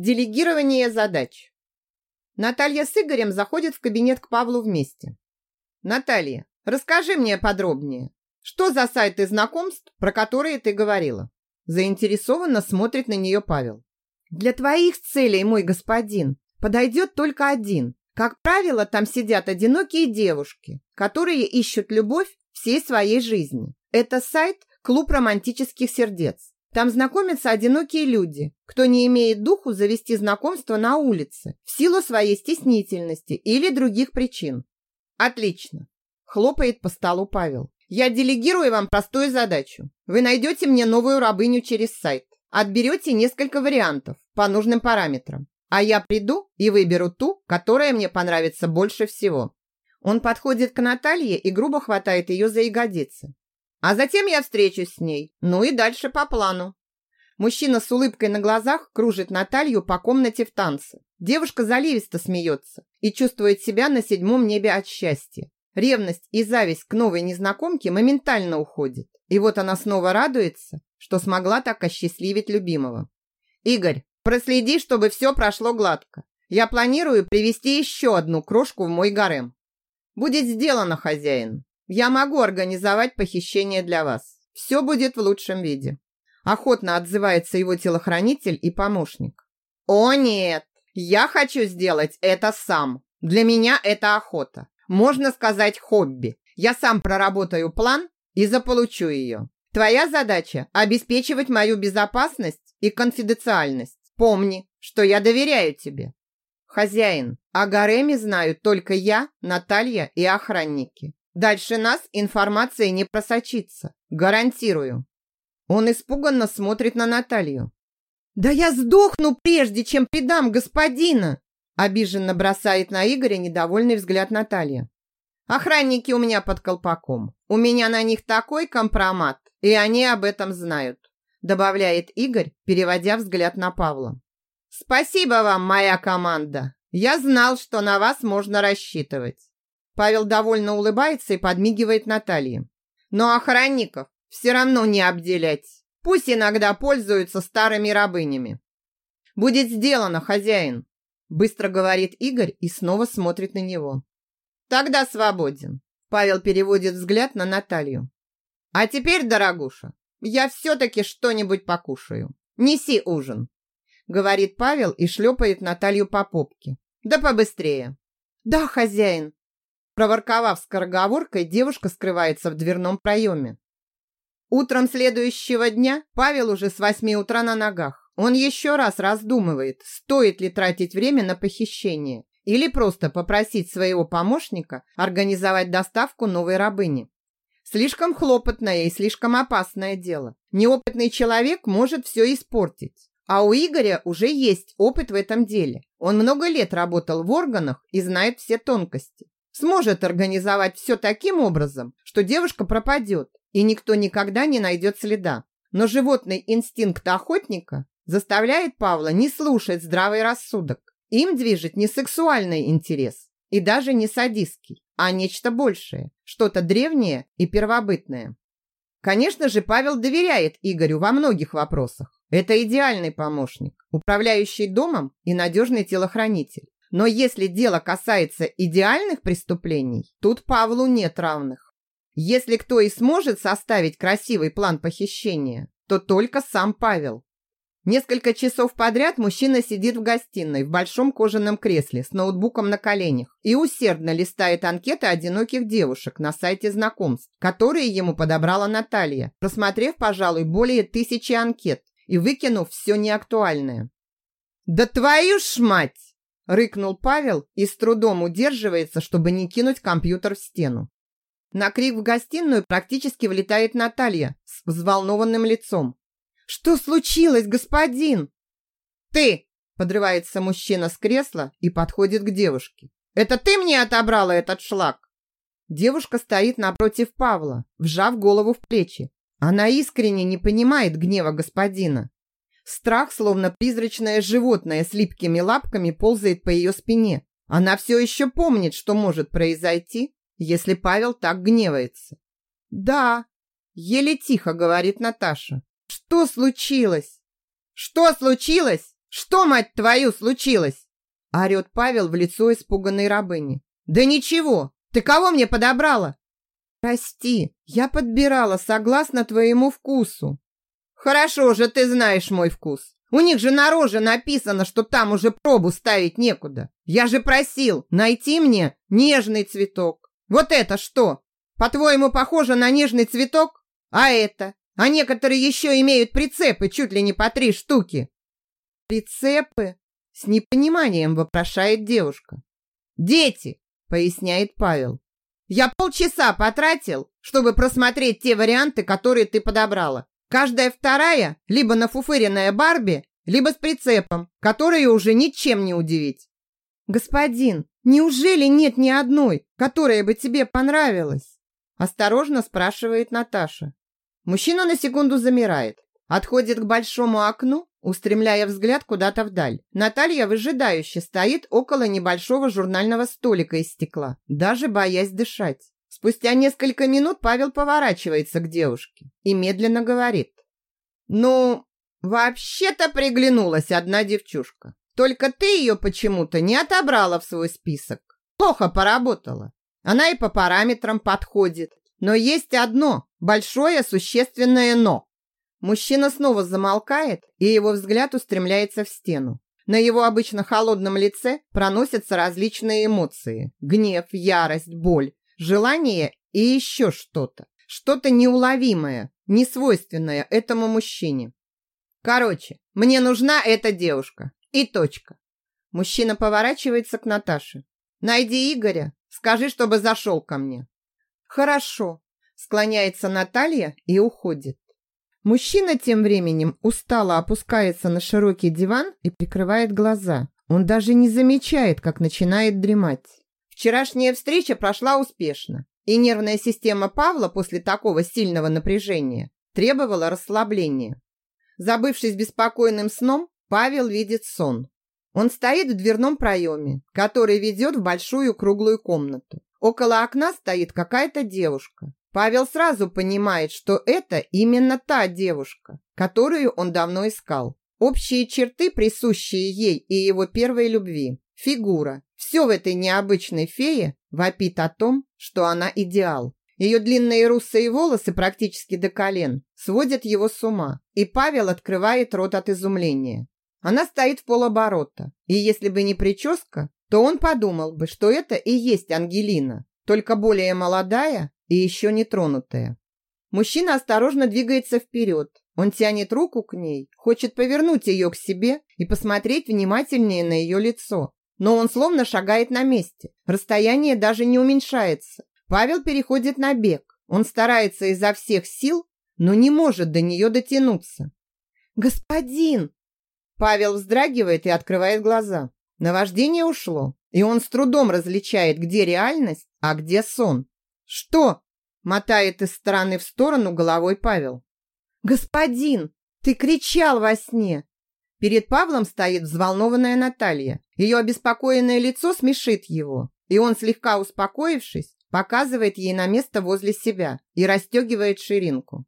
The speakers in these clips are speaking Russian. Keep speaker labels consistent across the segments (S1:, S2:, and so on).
S1: Делегирование задач. Наталья с Игорем заходят в кабинет к Павлу вместе. Наталья, расскажи мне подробнее, что за сайты знакомств, про которые ты говорила? Заинтересованно смотрит на нее Павел. Для твоих целей, мой господин, подойдет только один. Как правило, там сидят одинокие девушки, которые ищут любовь всей своей жизни. Это сайт «Клуб романтических сердец». Там знакомятся одинокие люди, кто не имеет духу завести знакомство на улице в силу своей стеснительности или других причин. Отлично. Хлопает по столу Павел. Я делегирую вам простую задачу. Вы найдете мне новую рабыню через сайт. Отберете несколько вариантов по нужным параметрам. А я приду и выберу ту, которая мне понравится больше всего. Он подходит к Наталье и грубо хватает ее за ягодицы. А затем я встречусь с ней. Ну и дальше по плану. Мужчина с улыбкой на глазах кружит Наталью по комнате в танце. Девушка заливисто смеется и чувствует себя на седьмом небе от счастья. Ревность и зависть к новой незнакомке моментально уходит. И вот она снова радуется, что смогла так осчастливить любимого. «Игорь, проследи, чтобы все прошло гладко. Я планирую привести еще одну крошку в мой гарем». «Будет сделано, хозяин», я могу организовать похищение для вас. Все будет в лучшем виде. Охотно отзывается его телохранитель и помощник. О нет, я хочу сделать это сам. Для меня это охота. Можно сказать хобби. Я сам проработаю план и заполучу ее. Твоя задача – обеспечивать мою безопасность и конфиденциальность. Помни, что я доверяю тебе. Хозяин, о гареме знают только я, Наталья и охранники. Дальше нас информация не просочится. Гарантирую. Он испуганно смотрит на Наталью. «Да я сдохну, прежде чем предам господина!» Обиженно бросает на Игоря недовольный взгляд Наталья. «Охранники у меня под колпаком. У меня на них такой компромат, и они об этом знают», добавляет Игорь, переводя взгляд на Павла. «Спасибо вам, моя команда. Я знал, что на вас можно рассчитывать. Павел довольно улыбается и подмигивает Наталье. Но охранников все равно не обделять. Пусть иногда пользуются старыми рабынями. Будет сделано, хозяин, быстро говорит Игорь и снова смотрит на него. Тогда свободен. Павел переводит взгляд на Наталью. А теперь, дорогуша, я все-таки что-нибудь покушаю. Неси ужин, говорит Павел и шлепает Наталью по попке. Да побыстрее. Да, хозяин, Проворковав скороговоркой, девушка скрывается в дверном проеме. Утром следующего дня Павел уже с восьми утра на ногах. Он еще раз раздумывает, стоит ли тратить время на похищение или просто попросить своего помощника организовать доставку новой рабыни. Слишком хлопотное и слишком опасное дело. Неопытный человек может все испортить. А у Игоря уже есть опыт в этом деле. Он много лет работал в органах и знает все тонкости сможет организовать все таким образом, что девушка пропадет, и никто никогда не найдет следа. Но животный инстинкт охотника заставляет Павла не слушать здравый рассудок. Им движет не сексуальный интерес и даже не садистский, а нечто большее, что-то древнее и первобытное. Конечно же, Павел доверяет Игорю во многих вопросах. Это идеальный помощник, управляющий домом и надежный телохранитель. Но если дело касается идеальных преступлений, тут Павлу нет равных. Если кто и сможет составить красивый план похищения, то только сам Павел. Несколько часов подряд мужчина сидит в гостиной в большом кожаном кресле с ноутбуком на коленях и усердно листает анкеты одиноких девушек на сайте знакомств, которые ему подобрала Наталья, просмотрев, пожалуй, более тысячи анкет и выкинув все неактуальное. «Да твою ж мать!» Рыкнул Павел и с трудом удерживается, чтобы не кинуть компьютер в стену. На крик в гостиную практически влетает Наталья с взволнованным лицом. «Что случилось, господин?» «Ты!» – подрывается мужчина с кресла и подходит к девушке. «Это ты мне отобрала этот шлак?» Девушка стоит напротив Павла, вжав голову в плечи. Она искренне не понимает гнева господина. Страх, словно призрачное животное с липкими лапками, ползает по ее спине. Она все еще помнит, что может произойти, если Павел так гневается. «Да», — еле тихо говорит Наташа. «Что случилось?» «Что случилось? Что, мать твою, случилось?» Орет Павел в лицо испуганной рабыни. «Да ничего! Ты кого мне подобрала?» «Прости, я подбирала согласно твоему вкусу». «Хорошо же ты знаешь мой вкус. У них же на роже написано, что там уже пробу ставить некуда. Я же просил найти мне нежный цветок. Вот это что? По-твоему, похоже на нежный цветок? А это? А некоторые еще имеют прицепы чуть ли не по три штуки. Прицепы? С непониманием вопрошает девушка. Дети, поясняет Павел. Я полчаса потратил, чтобы просмотреть те варианты, которые ты подобрала. Каждая вторая либо нафуфыренная Барби, либо с прицепом, которые уже ничем не удивить. Господин, неужели нет ни одной, которая бы тебе понравилась? Осторожно спрашивает Наташа. Мужчина на секунду замирает, отходит к большому окну, устремляя взгляд куда-то вдаль. Наталья выжидающе стоит около небольшого журнального столика из стекла, даже боясь дышать. Спустя несколько минут Павел поворачивается к девушке и медленно говорит. «Ну, вообще-то приглянулась одна девчушка. Только ты ее почему-то не отобрала в свой список. Плохо поработала. Она и по параметрам подходит. Но есть одно большое существенное «но». Мужчина снова замолкает, и его взгляд устремляется в стену. На его обычно холодном лице проносятся различные эмоции. Гнев, ярость, боль, желание и еще что-то. Что-то неуловимое, несвойственное этому мужчине. Короче, мне нужна эта девушка. И точка. Мужчина поворачивается к Наташе. Найди Игоря, скажи, чтобы зашел ко мне. Хорошо. Склоняется Наталья и уходит. Мужчина тем временем устало опускается на широкий диван и прикрывает глаза. Он даже не замечает, как начинает дремать. Вчерашняя встреча прошла успешно, и нервная система Павла после такого сильного напряжения требовала расслабления. Забывшись беспокойным сном, Павел видит сон. Он стоит в дверном проеме, который ведет в большую круглую комнату. Около окна стоит какая-то девушка. Павел сразу понимает, что это именно та девушка, которую он давно искал. Общие черты, присущие ей и его первой любви. Фигура, все в этой необычной фее вопит о том, что она идеал. Ее длинные русые волосы практически до колен сводят его с ума, и Павел открывает рот от изумления. Она стоит в полоборота, и если бы не прическа, то он подумал бы, что это и есть Ангелина, только более молодая и еще не тронутая. Мужчина осторожно двигается вперед. Он тянет руку к ней, хочет повернуть ее к себе и посмотреть внимательнее на ее лицо, но он словно шагает на месте. Расстояние даже не уменьшается. Павел переходит на бег. Он старается изо всех сил, но не может до нее дотянуться. «Господин!» Павел вздрагивает и открывает глаза. Наваждение ушло, и он с трудом различает, где реальность, а где сон. «Что?» – мотает из стороны в сторону головой Павел. «Господин, ты кричал во сне!» Перед Павлом стоит взволнованная Наталья. Ее обеспокоенное лицо смешит его, и он, слегка успокоившись, показывает ей на место возле себя и расстегивает ширинку.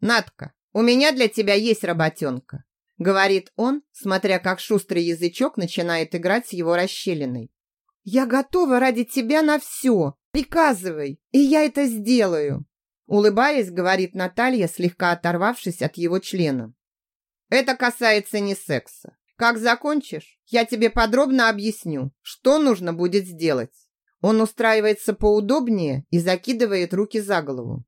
S1: «Натка, у меня для тебя есть работенка», говорит он, смотря как шустрый язычок начинает играть с его расщелиной. «Я готова ради тебя на все. Приказывай, и я это сделаю», улыбаясь, говорит Наталья, слегка оторвавшись от его члена. Это касается не секса. Как закончишь, я тебе подробно объясню, что нужно будет сделать. Он устраивается поудобнее и закидывает руки за голову.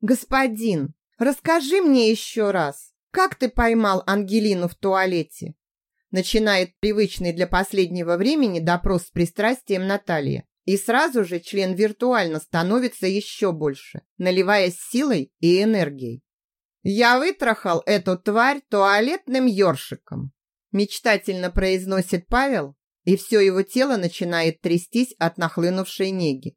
S1: Господин, расскажи мне еще раз, как ты поймал Ангелину в туалете? Начинает привычный для последнего времени допрос с пристрастием Наталья. И сразу же член виртуально становится еще больше, наливаясь силой и энергией. «Я вытрахал эту тварь туалетным ёршиком», мечтательно произносит Павел, и все его тело начинает трястись от нахлынувшей неги.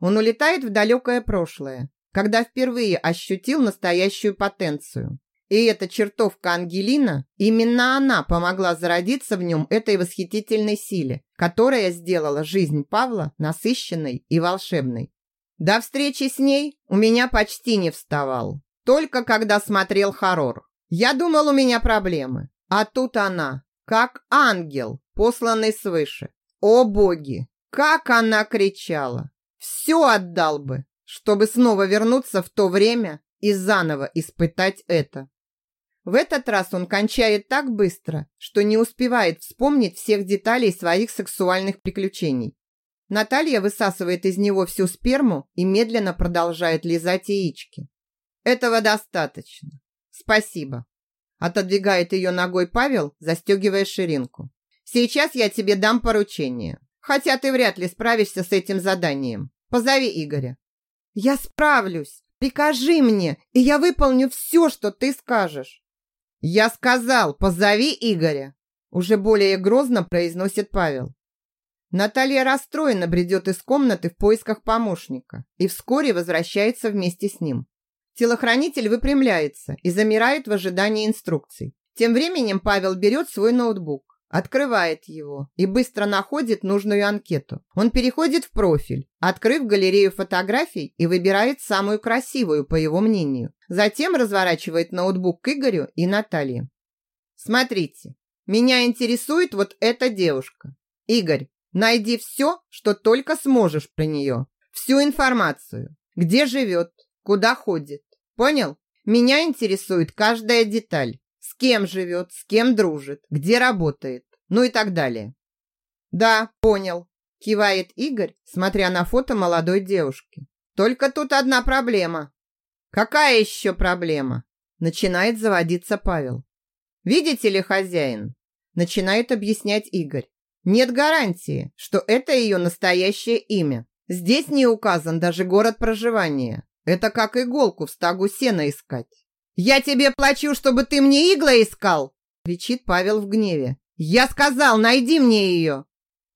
S1: Он улетает в далекое прошлое, когда впервые ощутил настоящую потенцию. И эта чертовка Ангелина, именно она помогла зародиться в нем этой восхитительной силе, которая сделала жизнь Павла насыщенной и волшебной. До встречи с ней у меня почти не вставал. Только когда смотрел хоррор. Я думал, у меня проблемы. А тут она. как ангел, посланный свыше. О боги, как она кричала! Все отдал бы, чтобы снова вернуться в то время и заново испытать это. В этот раз он кончает так быстро, что не успевает вспомнить всех деталей своих сексуальных приключений. Наталья высасывает из него всю сперму и медленно продолжает лизать яички. Этого достаточно. Спасибо. Отодвигает ее ногой Павел, застегивая ширинку. Сейчас я тебе дам поручение. Хотя ты вряд ли справишься с этим заданием. Позови Игоря. Я справлюсь. Прикажи мне, и я выполню все, что ты скажешь. Я сказал, позови Игоря. Уже более грозно произносит Павел. Наталья расстроенно бредет из комнаты в поисках помощника и вскоре возвращается вместе с ним. Телохранитель выпрямляется и замирает в ожидании инструкций. Тем временем Павел берет свой ноутбук, открывает его и быстро находит нужную анкету. Он переходит в профиль, открыв галерею фотографий и выбирает самую красивую, по его мнению. Затем разворачивает ноутбук к Игорю и Наталье. Смотрите, меня интересует вот эта девушка. Игорь, Найди все, что только сможешь про нее. Всю информацию. Где живет, куда ходит. Понял? Меня интересует каждая деталь. С кем живет, с кем дружит, где работает, ну и так далее. Да, понял. Кивает Игорь, смотря на фото молодой девушки. Только тут одна проблема. Какая еще проблема? Начинает заводиться Павел. Видите ли, хозяин? Начинает объяснять Игорь. Нет гарантии, что это ее настоящее имя. Здесь не указан даже город проживания. Это как иголку в стагу сена искать. «Я тебе плачу, чтобы ты мне иглы искал!» кричит Павел в гневе. «Я сказал, найди мне ее!»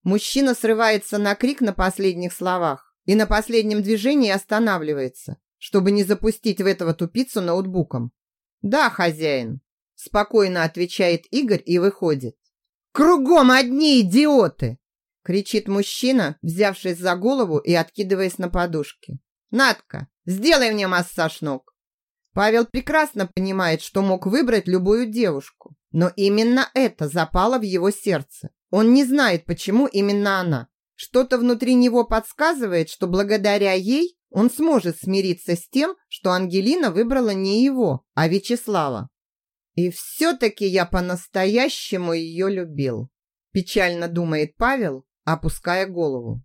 S1: Мужчина срывается на крик на последних словах и на последнем движении останавливается, чтобы не запустить в этого тупицу ноутбуком. «Да, хозяин», – спокойно отвечает Игорь и выходит. Кругом одни идиоты!» кричит мужчина, взявшись за голову и откидываясь на подушки. «Надка, сделай мне массаж ног!» Павел прекрасно понимает, что мог выбрать любую девушку, но именно это запало в его сердце. Он не знает, почему именно она. Что-то внутри него подсказывает, что благодаря ей он сможет смириться с тем, что Ангелина выбрала не его, а Вячеслава. И все-таки я по-настоящему ее любил. Печально думает Павел, опуская голову.